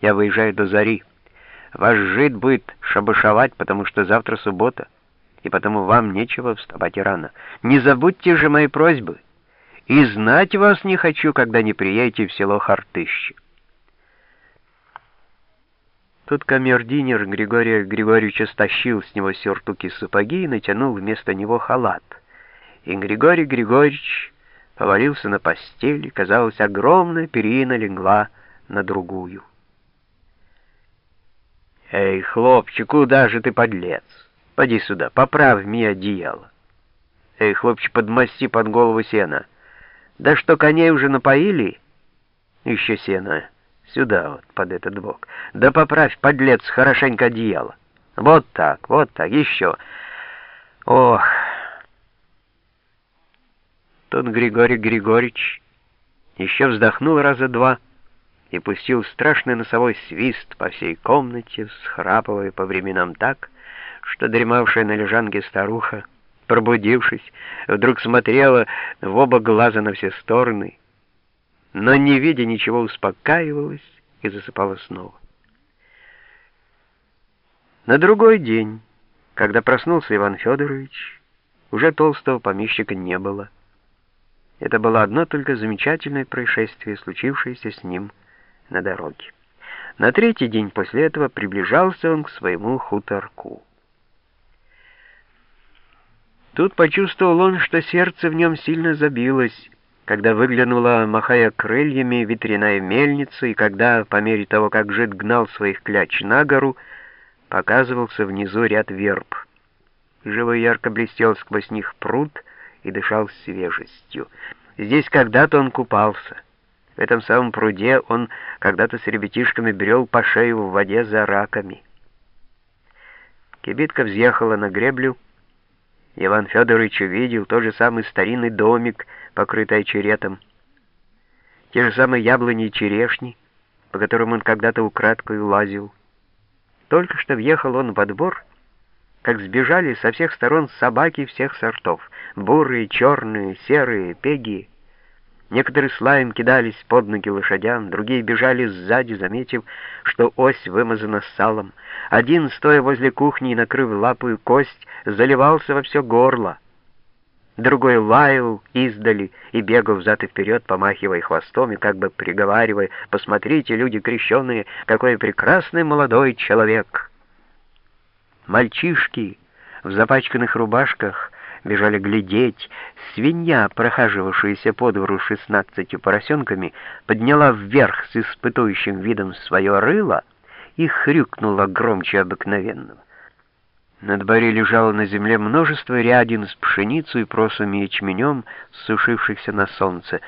Я выезжаю до зари. Ваш жид будет шабашовать, потому что завтра суббота, и потому вам нечего вставать рано. Не забудьте же мои просьбы. И знать вас не хочу, когда не приедете в село Хартыще. Тут камердинер Григория Григорьевича стащил с него сюртуки сапоги и натянул вместо него халат. И Григорий Григорьевич повалился на постель, и, казалось, огромная перина легла на другую. «Эй, хлопчик, куда же ты, подлец? Поди сюда, поправь мне одеяло. Эй, хлопчик, подмасти под голову сена. Да что, коней уже напоили? Еще сена. Сюда вот, под этот бок. Да поправь, подлец, хорошенько одеяло. Вот так, вот так, еще. Ох!» Тут Григорий Григорьевич еще вздохнул раза два и пустил страшный носовой свист по всей комнате, схрапывая по временам так, что дремавшая на лежанке старуха, пробудившись, вдруг смотрела в оба глаза на все стороны, но, не видя ничего, успокаивалась и засыпала снова. На другой день, когда проснулся Иван Федорович, уже толстого помещика не было. Это было одно только замечательное происшествие, случившееся с ним на дороге. На третий день после этого приближался он к своему хуторку. Тут почувствовал он, что сердце в нем сильно забилось, когда выглянула, махая крыльями, ветряная мельница, и когда, по мере того, как жид гнал своих кляч на гору, показывался внизу ряд верб. Живо ярко блестел сквозь них пруд и дышал свежестью. Здесь когда-то он купался. В этом самом пруде он когда-то с ребятишками брел по шею в воде за раками. Кибитка взъехала на греблю. Иван Федорович увидел тот же самый старинный домик, покрытый очеретом. Те же самые яблони и черешни, по которым он когда-то украдкой лазил. Только что въехал он во двор, как сбежали со всех сторон собаки всех сортов, бурые, черные, серые, пеги, Некоторые с лаем кидались под ноги лошадям, другие бежали сзади, заметив, что ось вымазана салом. Один, стоя возле кухни и накрыв лапую кость, заливался во все горло. Другой лаял издали и бегал взад и вперед, помахивая хвостом и как бы приговаривая, «Посмотрите, люди крещеные, какой прекрасный молодой человек!» Мальчишки в запачканных рубашках бежали глядеть. Свинья, прохаживавшаяся по двору шестнадцатью поросенками, подняла вверх с испытующим видом свое рыло и хрюкнула громче обыкновенного. На дворе лежало на земле множество рядин с пшеницей, просом и ячменем, сушившихся на солнце.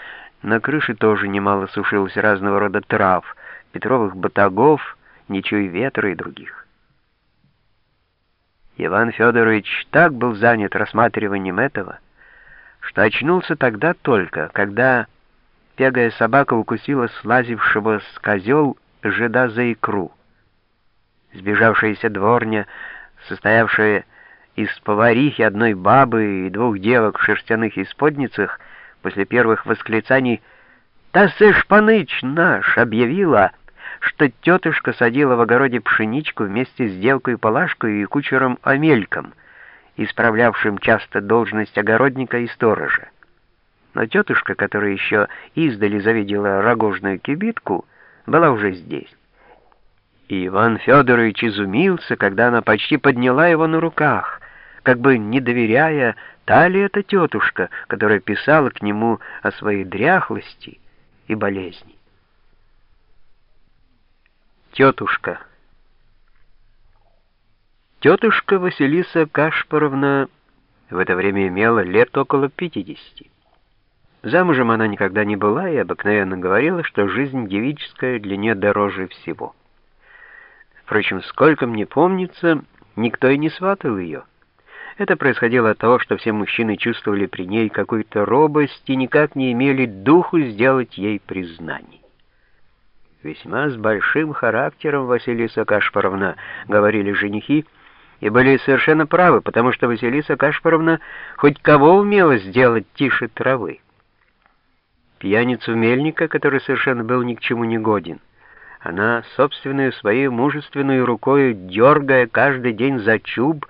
На крыше тоже немало сушилось разного рода трав, петровых батагов, ничего и ветра и других. Иван Федорович так был занят рассматриванием этого, что очнулся тогда только, когда пегая собака укусила слазившего с козел жида за икру. Сбежавшаяся дворня, состоявшая из поварихи, одной бабы и двух девок в шерстяных исподницах, после первых восклицаний «Та сышь паныч наш!» объявила — что тетушка садила в огороде пшеничку вместе с девкой Палашкой и кучером Амельком, исправлявшим часто должность огородника и сторожа. Но тетушка, которая еще издали завидела рогожную кибитку, была уже здесь. И Иван Федорович изумился, когда она почти подняла его на руках, как бы не доверяя, та ли это тетушка, которая писала к нему о своей дряхлости и болезни тетушка. Тетушка Василиса Кашпаровна в это время имела лет около 50. Замужем она никогда не была и обыкновенно говорила, что жизнь девическая для нее дороже всего. Впрочем, сколько мне помнится, никто и не сватал ее. Это происходило от того, что все мужчины чувствовали при ней какую-то робость и никак не имели духу сделать ей признание. «Весьма с большим характером, Василиса Кашпаровна», — говорили женихи, и были совершенно правы, потому что Василиса Кашпаровна хоть кого умела сделать тише травы. Пьяницу Мельника, который совершенно был ни к чему не годен, Она, собственную своей мужественной рукой, дергая каждый день за чуб,